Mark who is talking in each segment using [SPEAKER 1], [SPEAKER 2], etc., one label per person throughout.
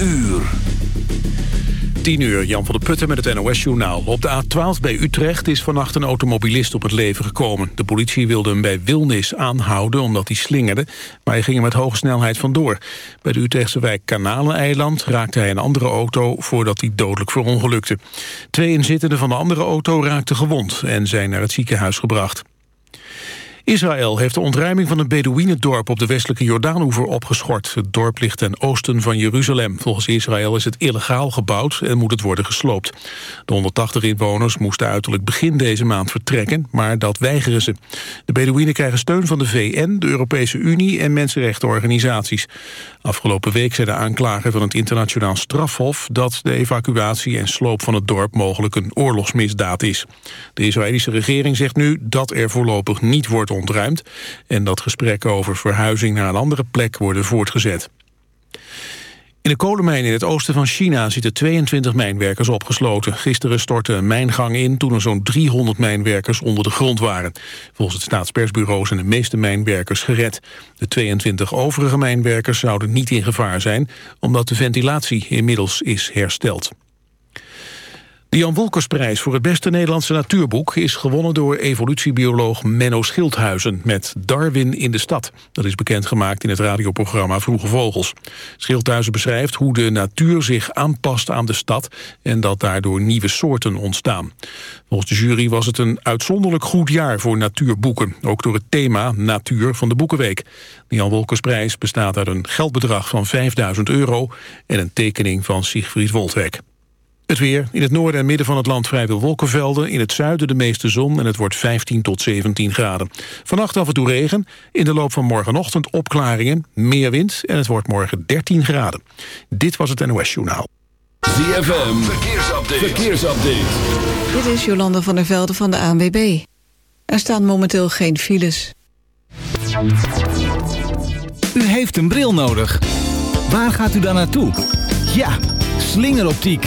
[SPEAKER 1] uur.
[SPEAKER 2] 10 uur, Jan van der Putten met het NOS-journaal. Op de A12 bij Utrecht is vannacht een automobilist op het leven gekomen. De politie wilde hem bij Wilnis aanhouden omdat hij slingerde... maar hij ging er met hoge snelheid vandoor. Bij de Utrechtse wijk Kanaleneiland raakte hij een andere auto... voordat hij dodelijk verongelukte. Twee inzittenden van de andere auto raakten gewond... en zijn naar het ziekenhuis gebracht. Israël heeft de ontruiming van een Bedouinendorp op de westelijke Jordaanoever opgeschort. Het dorp ligt ten oosten van Jeruzalem. Volgens Israël is het illegaal gebouwd en moet het worden gesloopt. De 180 inwoners moesten uiterlijk begin deze maand vertrekken, maar dat weigeren ze. De Bedouinen krijgen steun van de VN, de Europese Unie en mensenrechtenorganisaties. Afgelopen week zei de aanklager van het internationaal strafhof dat de evacuatie en sloop van het dorp mogelijk een oorlogsmisdaad is. De Israëlische regering zegt nu dat er voorlopig niet wordt ontruimd... en dat gesprekken over verhuizing naar een andere plek worden voortgezet. In de kolenmijn in het oosten van China zitten 22 mijnwerkers opgesloten. Gisteren stortte een mijngang in toen er zo'n 300 mijnwerkers onder de grond waren. Volgens het staatspersbureau zijn de meeste mijnwerkers gered. De 22 overige mijnwerkers zouden niet in gevaar zijn... omdat de ventilatie inmiddels is hersteld. De Jan Wolkersprijs voor het beste Nederlandse natuurboek... is gewonnen door evolutiebioloog Menno Schildhuizen... met Darwin in de stad. Dat is bekendgemaakt in het radioprogramma Vroege Vogels. Schildhuizen beschrijft hoe de natuur zich aanpast aan de stad... en dat daardoor nieuwe soorten ontstaan. Volgens de jury was het een uitzonderlijk goed jaar voor natuurboeken. Ook door het thema Natuur van de Boekenweek. De Jan Wolkersprijs bestaat uit een geldbedrag van 5000 euro... en een tekening van Siegfried Woltweg. Het weer. In het noorden en midden van het land vrij veel wolkenvelden. In het zuiden de meeste zon en het wordt 15 tot 17 graden. Vannacht af en toe regen. In de loop van morgenochtend opklaringen. Meer wind en het wordt morgen 13 graden. Dit was het NOS Journaal.
[SPEAKER 1] ZFM. Verkeersupdate. Verkeersupdate.
[SPEAKER 3] Dit is Jolanda van der Velde van de ANWB. Er staan momenteel geen files.
[SPEAKER 4] U heeft een bril nodig. Waar gaat u dan naartoe? Ja, slingeroptiek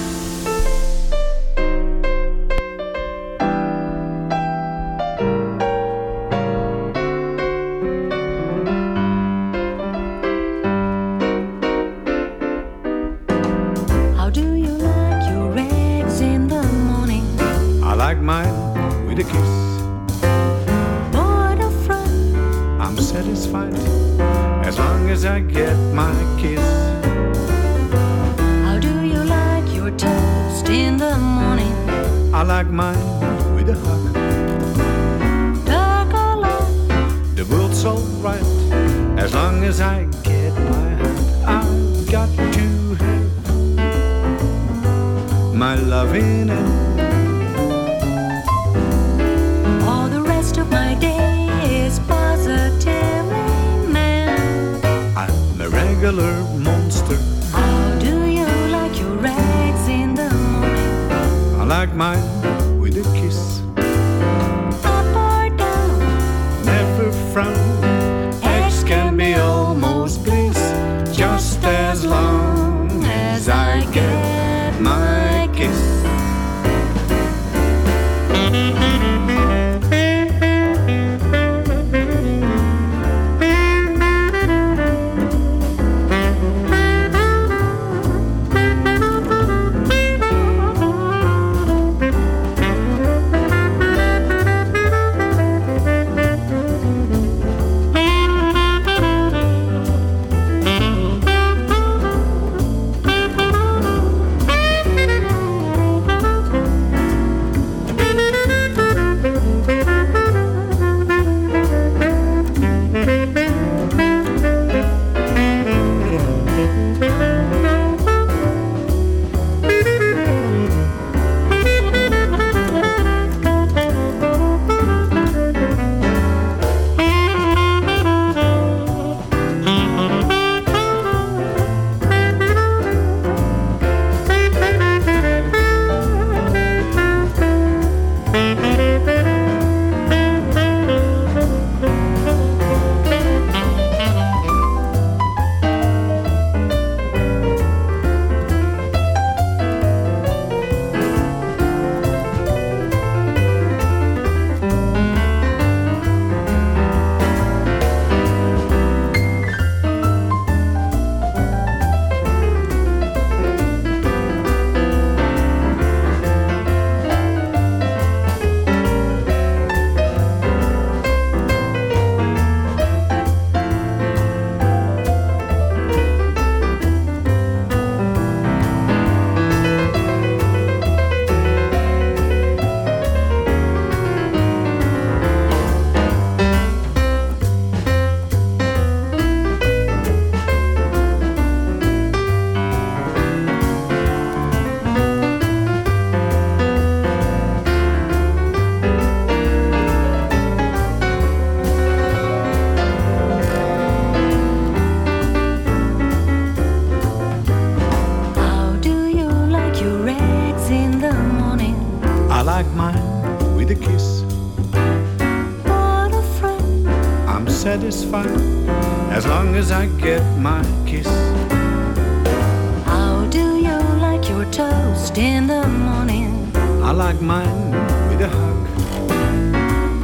[SPEAKER 5] As long as I get my kiss.
[SPEAKER 6] How do you like your toast in the morning?
[SPEAKER 5] I like mine with a hug.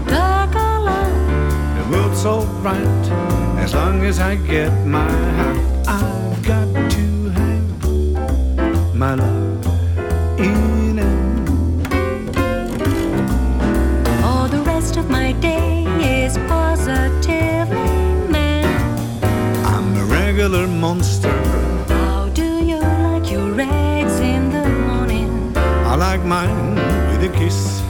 [SPEAKER 6] Dark or light?
[SPEAKER 5] The world's so bright as long as I get my hug. I've got to have my love a kiss.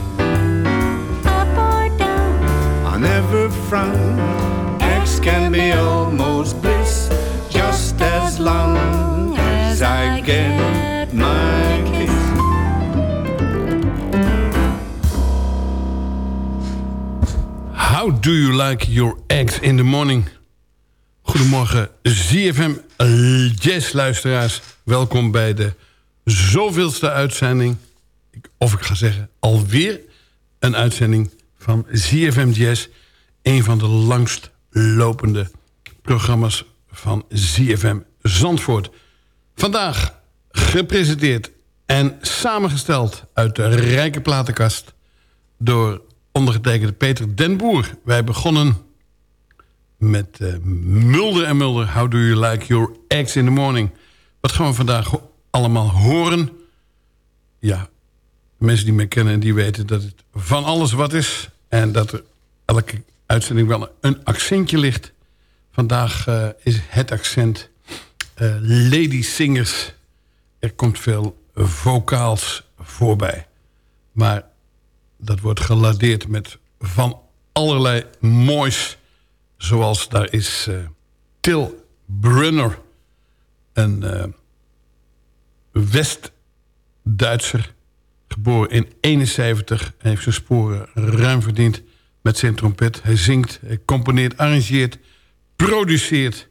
[SPEAKER 6] Up or down?
[SPEAKER 5] I never frown. X can be almost bliss, just as long as I get my kiss.
[SPEAKER 7] How do you like your eggs in the morning? Goedemorgen, ZFM Jazz-luisteraars. Welkom bij de zoveelste uitzending... of ik ga zeggen, alweer een uitzending van ZFM Jazz... een van de langst lopende programma's van ZFM Zandvoort. Vandaag gepresenteerd en samengesteld uit de rijke platenkast... door ondergetekende Peter Den Boer. Wij begonnen met eh, Mulder en Mulder. How do you like your eggs in the morning? Wat gaan we vandaag allemaal horen? Ja, mensen die mij kennen, die weten dat het van alles wat is. En dat er elke uitzending wel een accentje ligt. Vandaag eh, is het accent eh, lady singers. Er komt veel vocaals voorbij. Maar dat wordt geladeerd met van allerlei moois. Zoals daar is eh, Til Brunner, een West-Duitser, geboren in 71 en heeft zijn sporen ruim verdiend met zijn trompet. Hij zingt, componeert, arrangeert, produceert.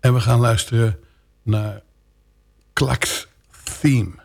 [SPEAKER 7] En we gaan luisteren naar Klaks Theme.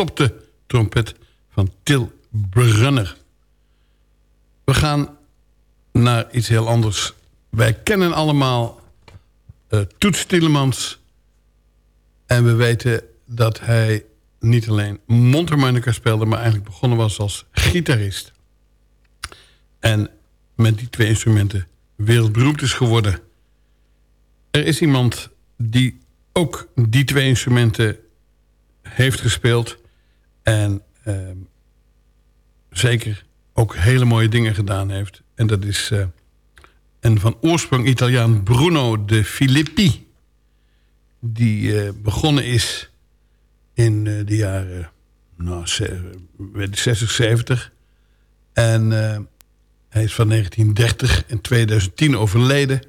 [SPEAKER 7] Gestopte trompet van Til Brunner. We gaan naar iets heel anders. Wij kennen allemaal uh, Toets Tielemans. En we weten dat hij niet alleen mondharmonica speelde... maar eigenlijk begonnen was als gitarist. En met die twee instrumenten wereldberoemd is geworden. Er is iemand die ook die twee instrumenten heeft gespeeld... en uh, zeker ook hele mooie dingen gedaan heeft. En dat is uh, een van oorsprong Italiaan Bruno de Filippi... die uh, begonnen is in uh, de jaren nou, 60, 70. En hij is van 1930 en 2010 overleden.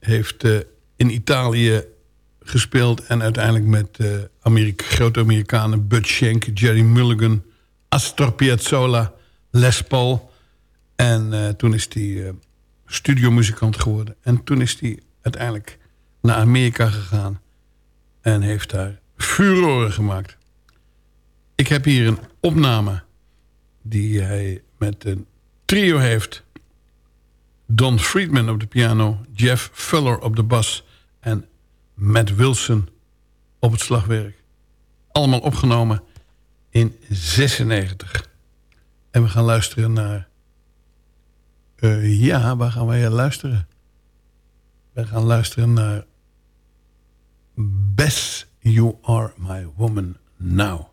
[SPEAKER 7] Heeft in Italië gespeeld. En uiteindelijk met uh, Amerika grote Amerikanen Bud Schenk, Jerry Mulligan, Astor Piazzolla, Les Paul. En uh, toen is hij uh, studiomuzikant geworden. En toen is hij uiteindelijk naar Amerika gegaan. En heeft daar furoren gemaakt. Ik heb hier een opname die hij met een trio heeft. Don Friedman op de piano, Jeff Fuller op de bas Matt Wilson op het slagwerk. Allemaal opgenomen in 96. En we gaan luisteren naar... Uh, ja, waar gaan wij luisteren? We gaan luisteren naar... Bess, You Are My Woman Now.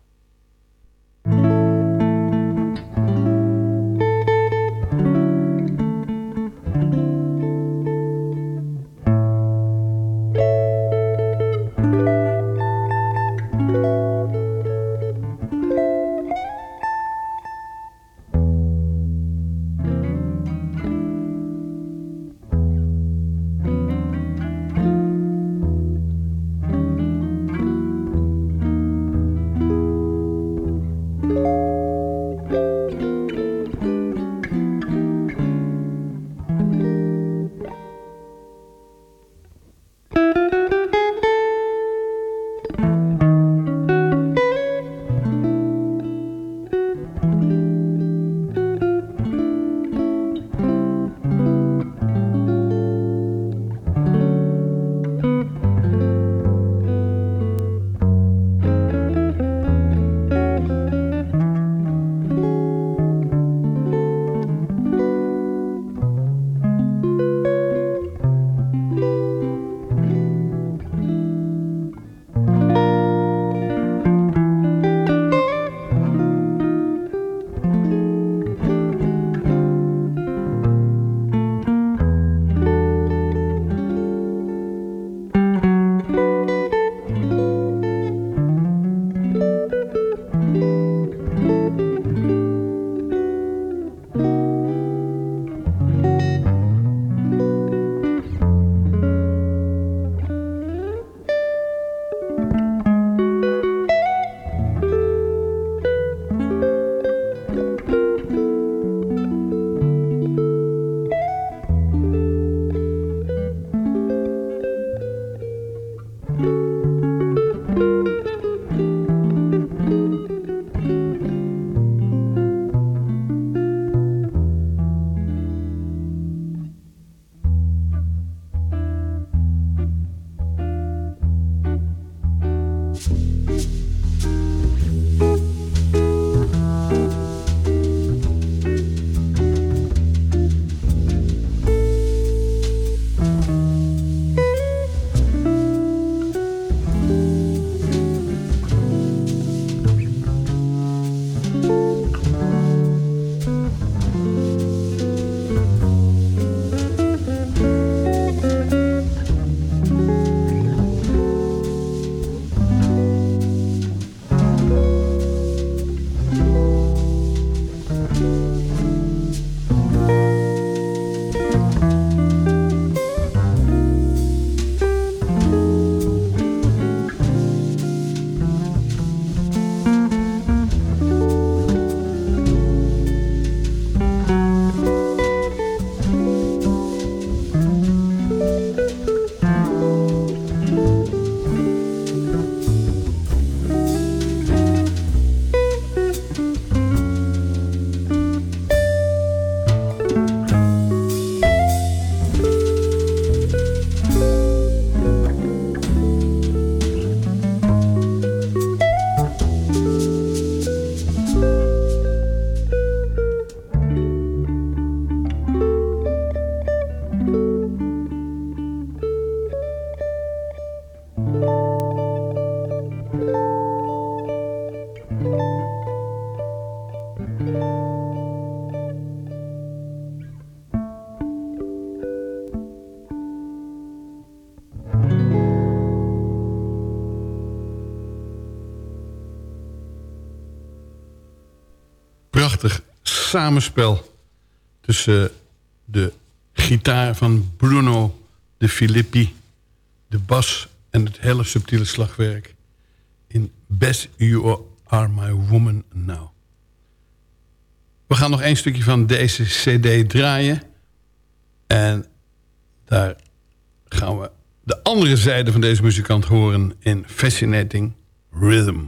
[SPEAKER 7] Samenspel tussen de gitaar van Bruno de Filippi, de bas en het hele subtiele slagwerk in Best You Are My Woman Now. We gaan nog één stukje van deze cd draaien. En daar gaan we de andere zijde van deze muzikant horen in Fascinating Rhythm.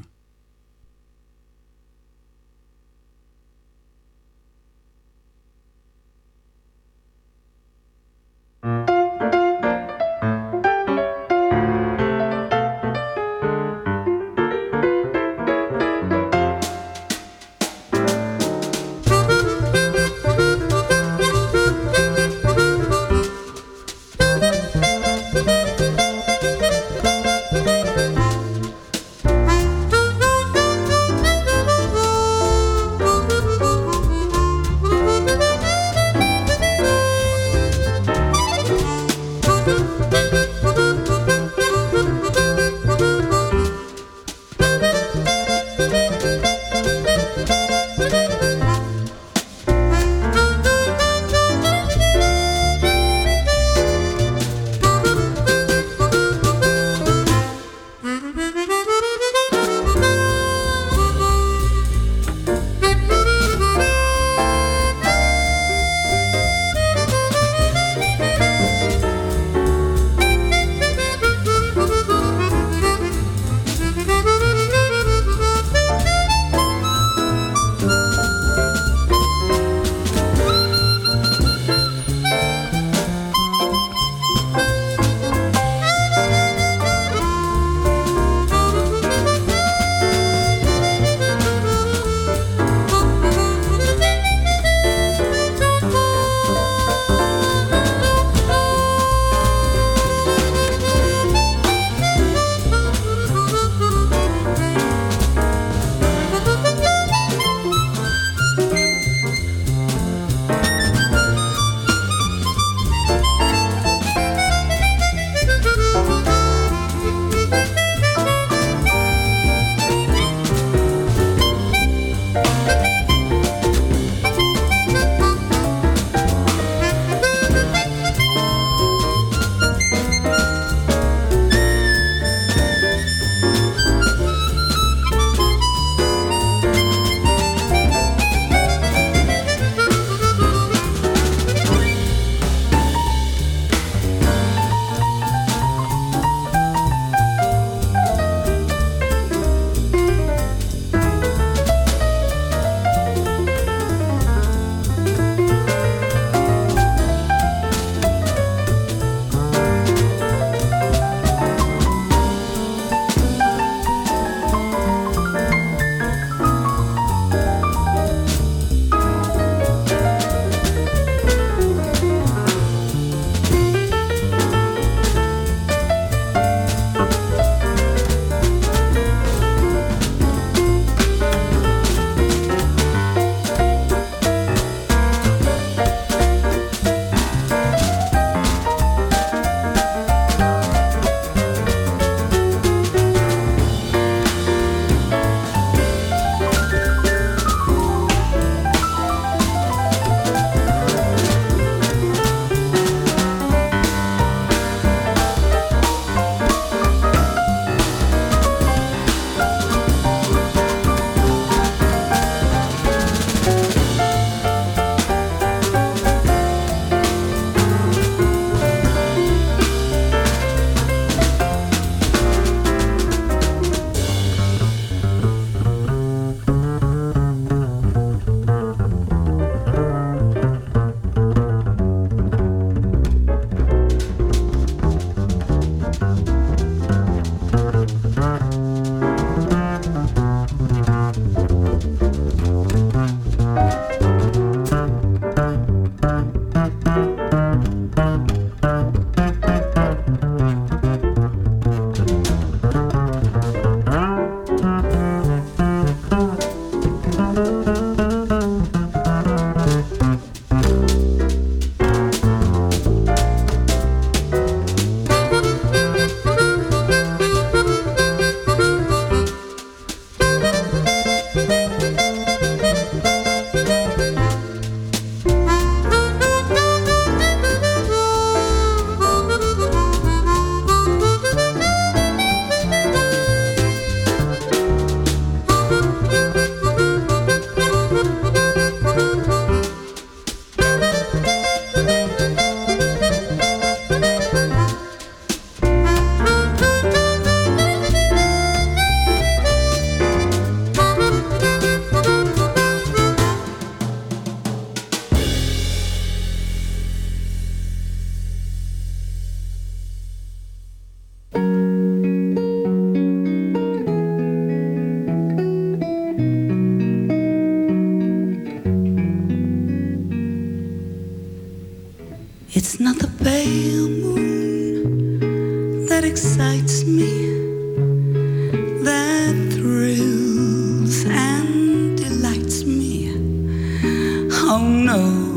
[SPEAKER 8] Oh no.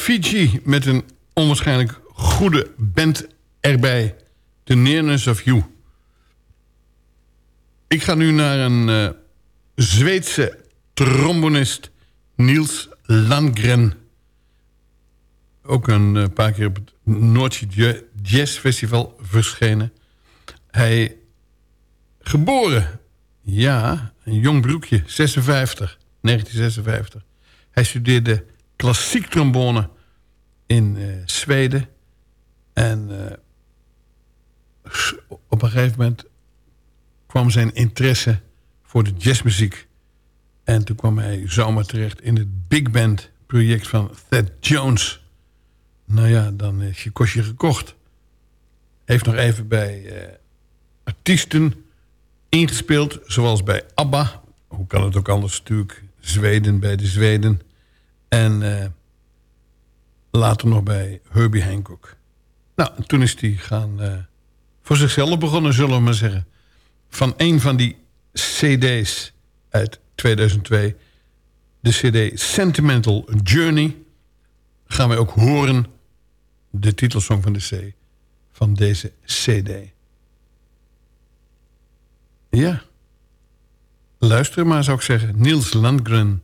[SPEAKER 7] Fiji met een onwaarschijnlijk goede band erbij. The Nearness of You. Ik ga nu naar een uh, Zweedse trombonist Niels Landgren. Ook een eh, paar keer op het Noordse Jazz Festival verschenen. Hij geboren, ja, een jong broekje, 56, 1956. Hij studeerde klassiek trombone in eh, Zweden. En eh, op een gegeven moment kwam zijn interesse voor de jazzmuziek. En toen kwam hij zomaar terecht in het big band project van Thad Jones. Nou ja, dan is je kostje gekocht. Heeft nog even bij eh, artiesten ingespeeld, zoals bij ABBA. Hoe kan het ook anders natuurlijk? Zweden bij de Zweden. En eh, later nog bij Herbie Hancock. Nou, en toen is hij gaan eh, voor zichzelf begonnen, zullen we maar zeggen. Van een van die cd's uit 2002... de cd Sentimental Journey... gaan wij ook horen de titelsong van de C... van deze cd. Ja. Luister maar, zou ik zeggen. Niels Landgren...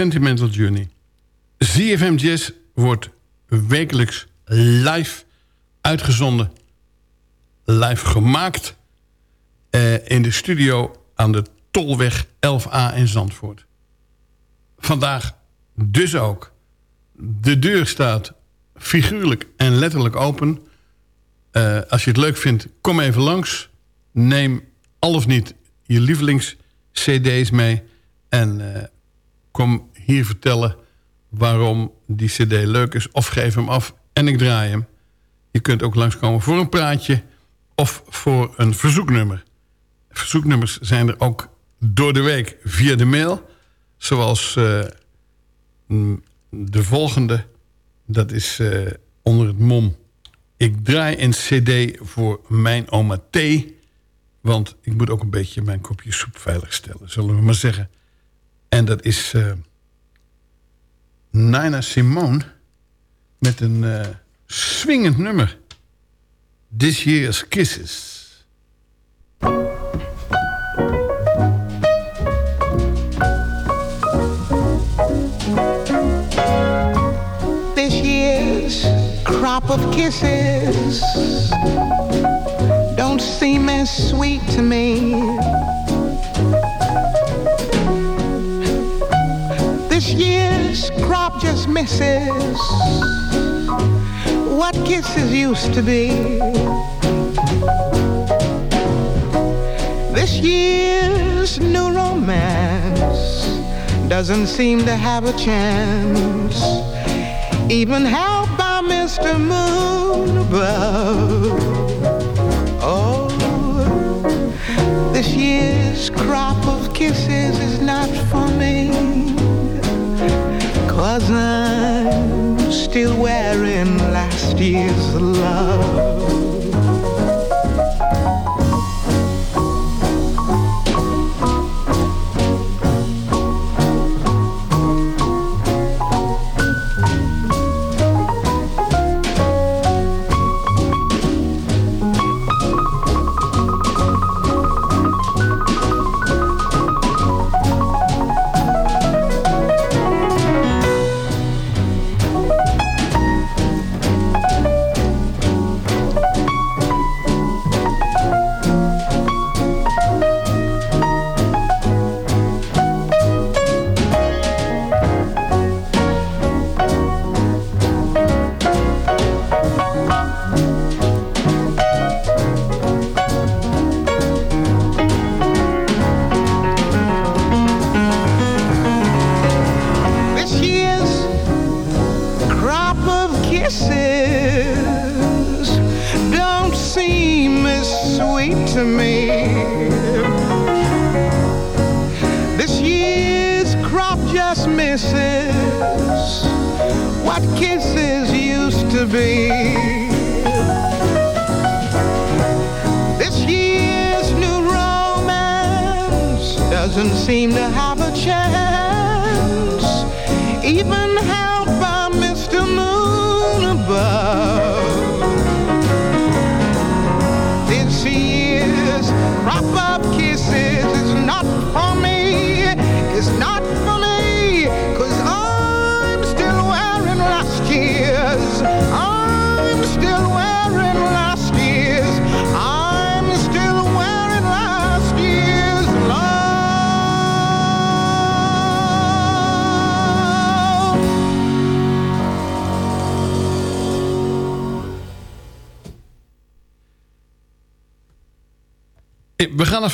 [SPEAKER 7] Sentimental Journey. ZFM Jazz wordt wekelijks live uitgezonden. Live gemaakt. eh, in de studio aan de Tolweg 11A in Zandvoort. Vandaag dus ook. De deur staat figuurlijk en letterlijk open. Eh, als je het leuk vindt, kom even langs. Neem al of niet je lievelings-cd's mee. En eh, kom hier vertellen waarom die cd leuk is. Of geef hem af en ik draai hem. Je kunt ook langskomen voor een praatje of voor een verzoeknummer. Verzoeknummers zijn er ook door de week via de mail. Zoals eh, mm, de volgende. Dat is eh, onder het mom. Ik draai een cd voor mijn oma T. Want ik moet ook een beetje mijn kopje soep veiligstellen. Zullen we maar zeggen. En dat is eh, Nina Simone. Met een eh, swingend nummer. This Year's Kisses.
[SPEAKER 9] this year's crop of kisses don't seem as sweet to me. Crop just misses what kisses used to be. This year's new romance doesn't seem to have a chance even helped by Mr. Moon above. Oh, this year's crop of kisses is not for me, I'm still wearing last year's love.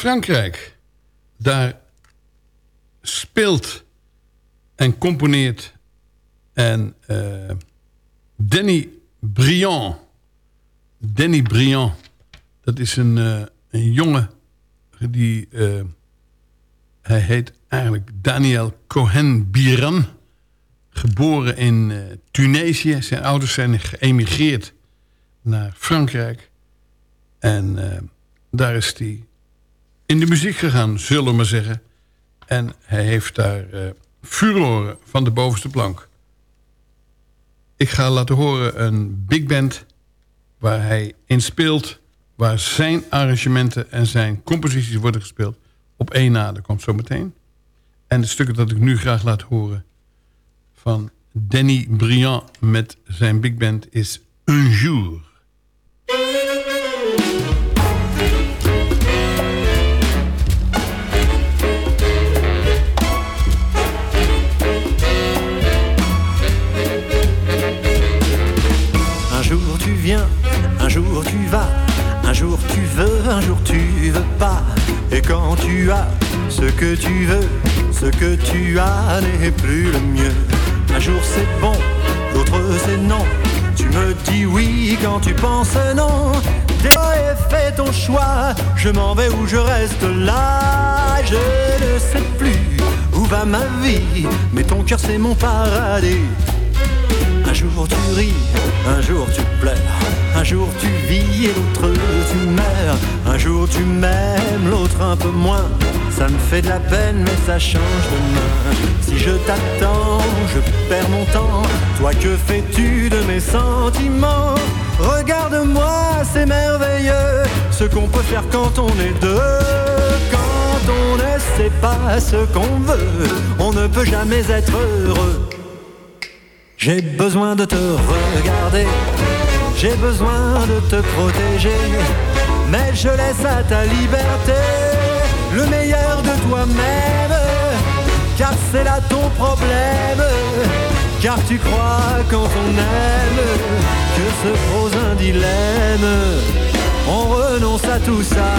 [SPEAKER 7] Frankrijk. Daar speelt en componeert en eh, Danny Briand. Danny Briand. Dat is een, eh, een jongen die... eh, hij heet eigenlijk Daniel Cohen Biran. Geboren in Tunesië. Zijn ouders zijn geëmigreerd naar Frankrijk. En daar is hij in de muziek gegaan, zullen we maar zeggen. En hij heeft daar eh furoren van de bovenste plank. Ik ga laten horen een big band waar hij in speelt... waar zijn arrangementen en zijn composities worden gespeeld... op één na, dat komt zo meteen. En het stuk dat ik nu graag laat horen van Danny Briand met zijn big band is Un Jour.
[SPEAKER 10] Un jour tu vas, un jour tu veux, un jour tu veux pas. Et quand tu as ce que tu veux, ce que tu as n'est plus le mieux. Un jour c'est bon, l'autre c'est non. Tu me dis oui quand tu penses non. Que fait ton choix, je m'en vais ou je reste là. Je ne sais plus où va ma vie, mais ton cœur c'est mon paradis. Un jour tu ris, un jour tu pleures, un jour tu vis et l'autre tu meurs. Un jour tu m'aimes, l'autre un peu moins. Ça me fait de la peine, mais ça change de main. Si je t'attends, je perds mon temps. Toi, que fais-tu de mes sentiments? Regarde-moi, c'est merveilleux, ce qu'on peut faire quand on est deux. Quand on ne sait pas ce qu'on veut, on ne peut jamais être heureux. J'ai besoin de te regarder, j'ai besoin de te protéger, mais je laisse à ta liberté le meilleur de toi-même, car c'est là ton problème, car tu crois quand on aime que se pose un dilemme, on renonce à tout ça.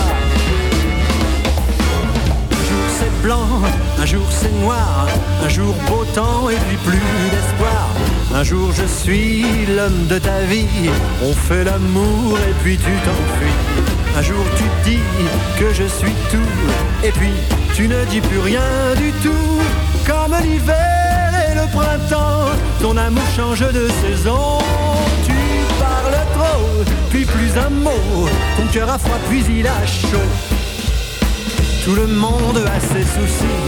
[SPEAKER 10] Jour c'est blanc, un jour c'est noir, un jour beau temps et puis plus d'espoir. Un jour je suis l'homme de ta vie, on fait l'amour et puis tu t'enfuis. Un jour tu dis que je suis tout, et puis tu ne dis plus rien du tout. Comme l'hiver et le printemps, ton amour change de saison. Tu parles trop, puis plus un mot, ton cœur a froid puis il a chaud. Tout le monde a ses soucis,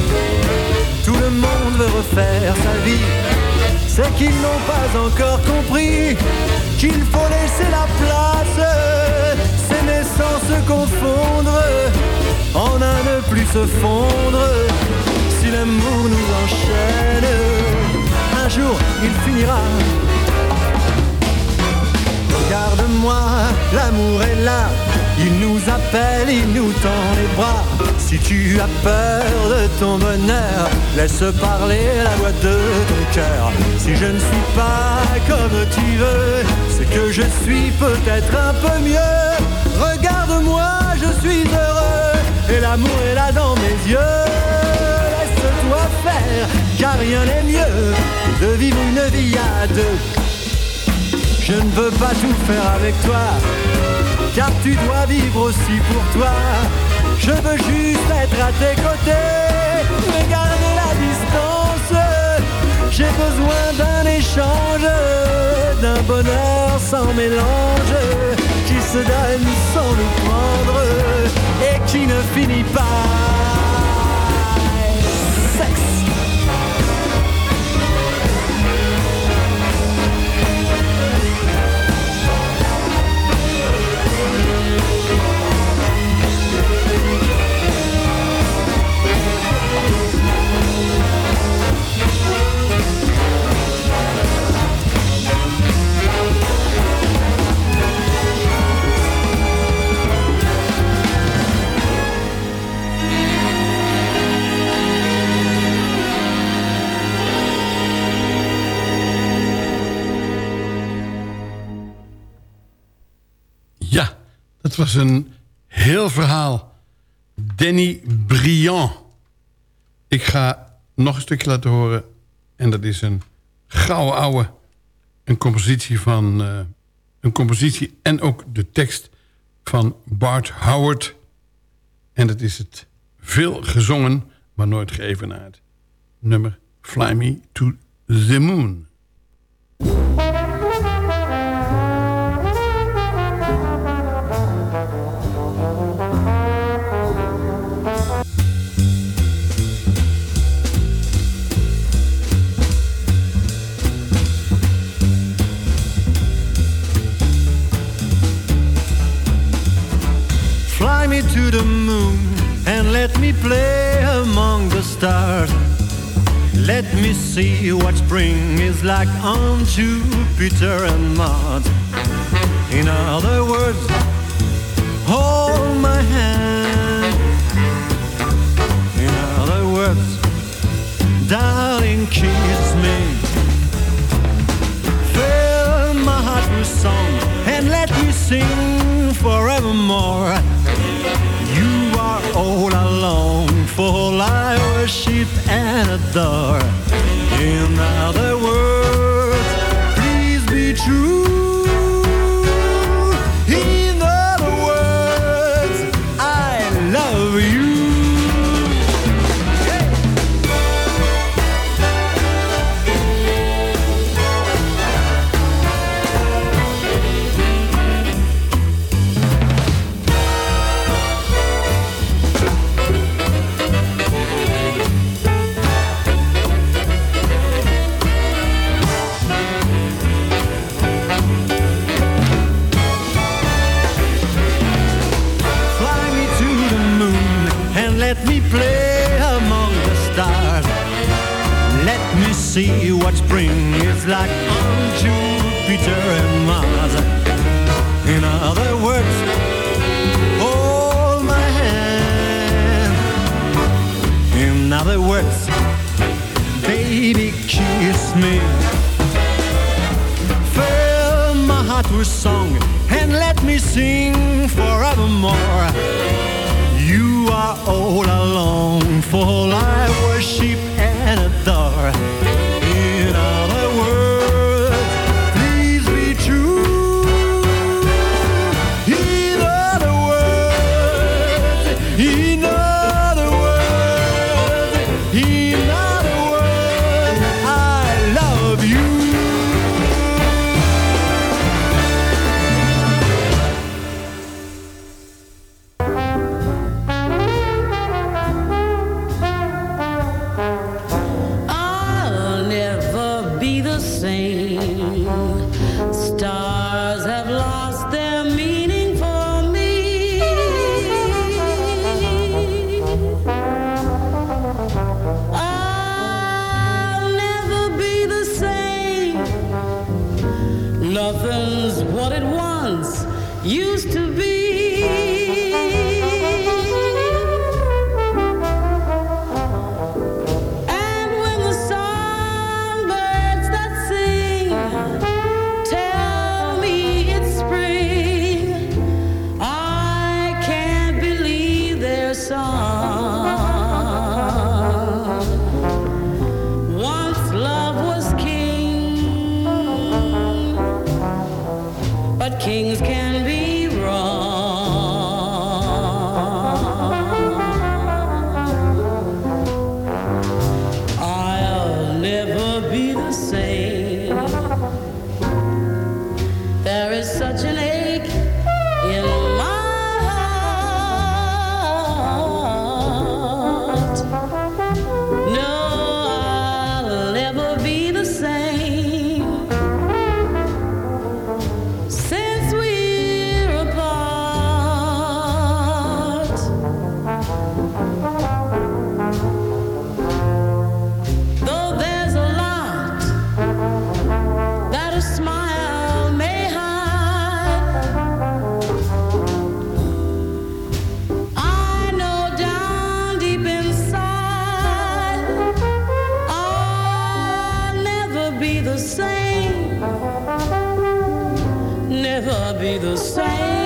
[SPEAKER 10] tout le monde veut refaire sa vie. C'est qu'ils n'ont pas encore compris qu'il faut laisser la place, s'aimer sans se confondre, en un ne plus se fondre. Si l'amour nous enchaîne, un jour il finira. Regarde-moi, l'amour est là, il nous appelle, il nous tend les bras. Si tu as peur de ton bonheur, laisse parler la voix de ton cœur. Si je ne suis pas comme tu veux, c'est que je suis peut-être un peu mieux. Regarde-moi, je suis heureux, et l'amour est là dans mes yeux. Laisse-toi faire, car rien n'est mieux de vivre une vie à deux. Je ne veux pas tout faire avec toi, car tu dois vivre aussi pour toi. Je veux juste être à tes côtés, mais garder la distance. J'ai besoin d'un échange, d'un bonheur sans mélange, qui se donne sans nous prendre, et qui ne finit pas. Sexe.
[SPEAKER 7] Was een heel verhaal. Danny Briand. Ik ga nog een stukje laten horen. En dat is een gouden ouwe. Een compositie van... eh, een compositie en ook de tekst van Bart Howard. En dat is het veel gezongen, maar nooit geëvenaard. Nummer Fly Me to the Moon.
[SPEAKER 10] Let me play among the stars. Let me see what spring is like on Jupiter and Mars. In other words, hold my hand. In other words, darling, kiss me. Fill my heart with song and let me sing and adore you me. Fill my heart with song and let me sing forevermore. You are all I long for, all
[SPEAKER 7] the same.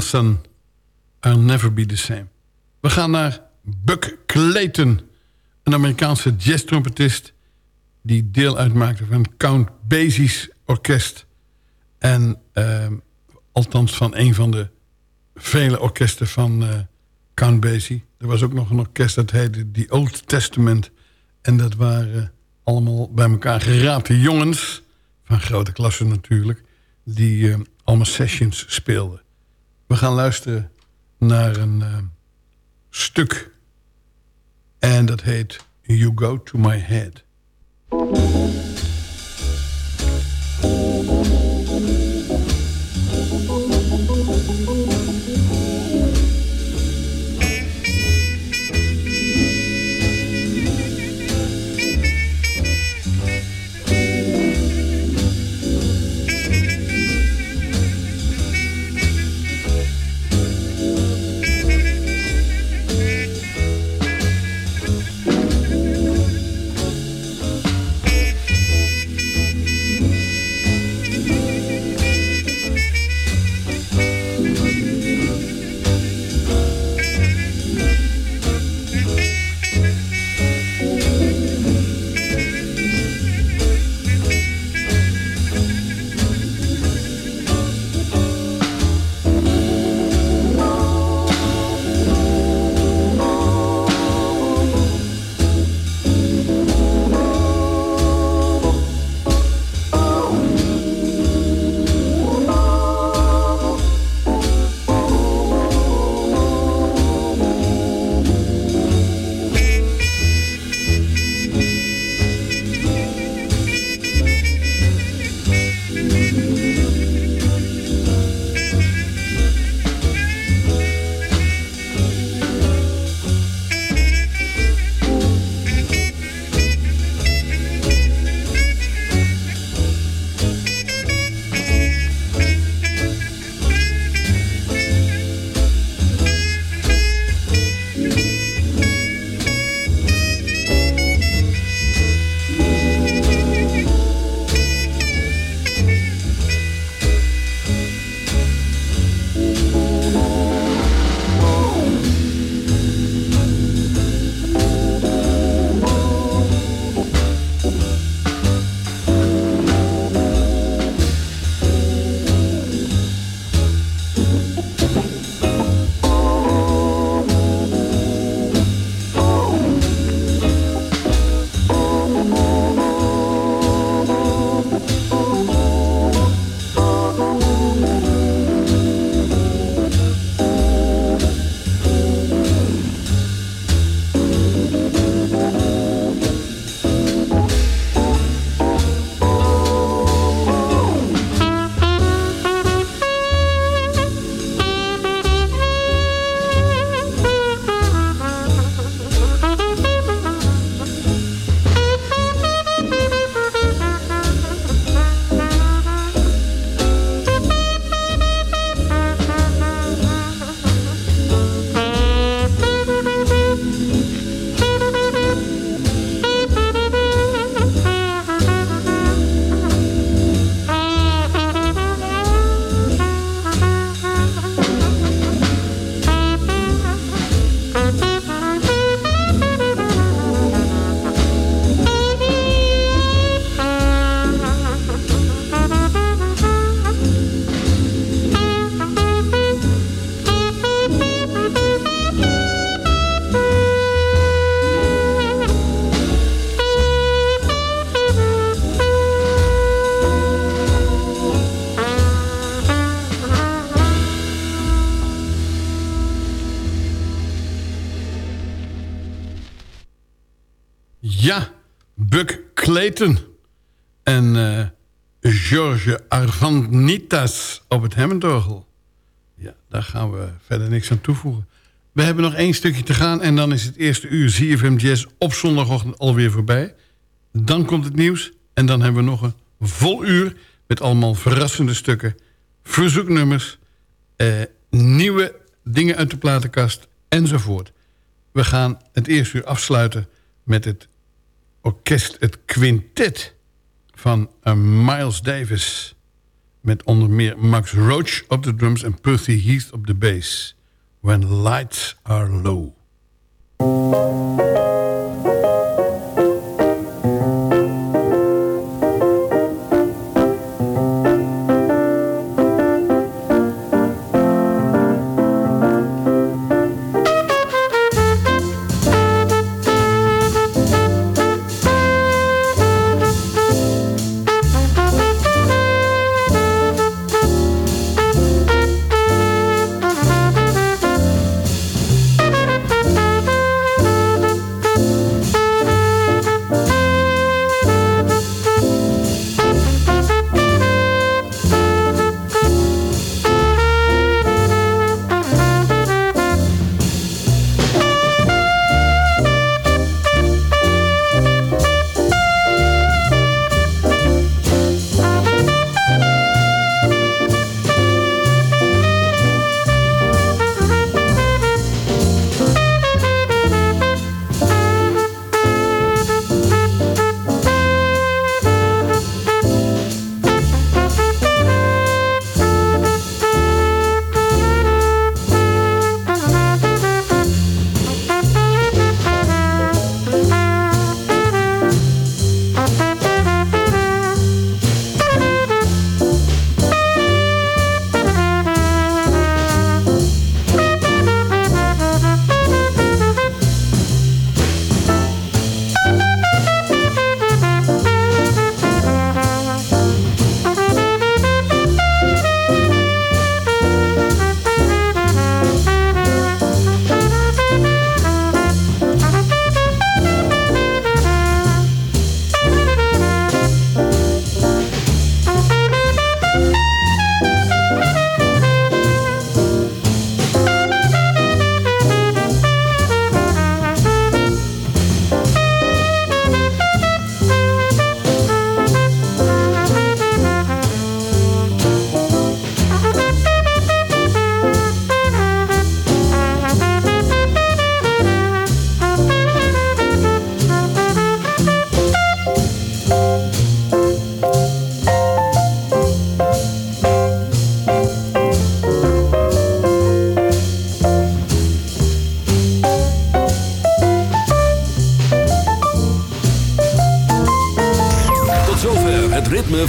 [SPEAKER 7] Anderson. I'll Never Be The Same. We gaan naar Buck Clayton. Een Amerikaanse jazztrompetist... die deel uitmaakte van Count Basie's orkest. En uh, althans van een van de vele orkesten van uh, Count Basie. Er was ook nog een orkest dat heette The Old Testament. En dat waren allemaal bij elkaar geraapte jongens... van grote klasse natuurlijk... die allemaal sessions speelden. We gaan luisteren naar een uh, stuk. En dat heet You Go To My Head. Clayton. En uh, George Arvanitas op het Hammondorgel. Ja, daar gaan we verder niks aan toevoegen. We hebben nog één stukje te gaan en dan is het eerste uur ZFM Jazz op zondagochtend alweer voorbij. Dan komt het nieuws en dan hebben we nog een vol uur met allemaal verrassende stukken, verzoeknummers, eh, nieuwe dingen uit de platenkast enzovoort. We gaan het eerste uur afsluiten met het orkest, het quintet van uh, Miles Davis. Met onder meer Max Roach op de drums en Percy Heath op de bass. When lights are low.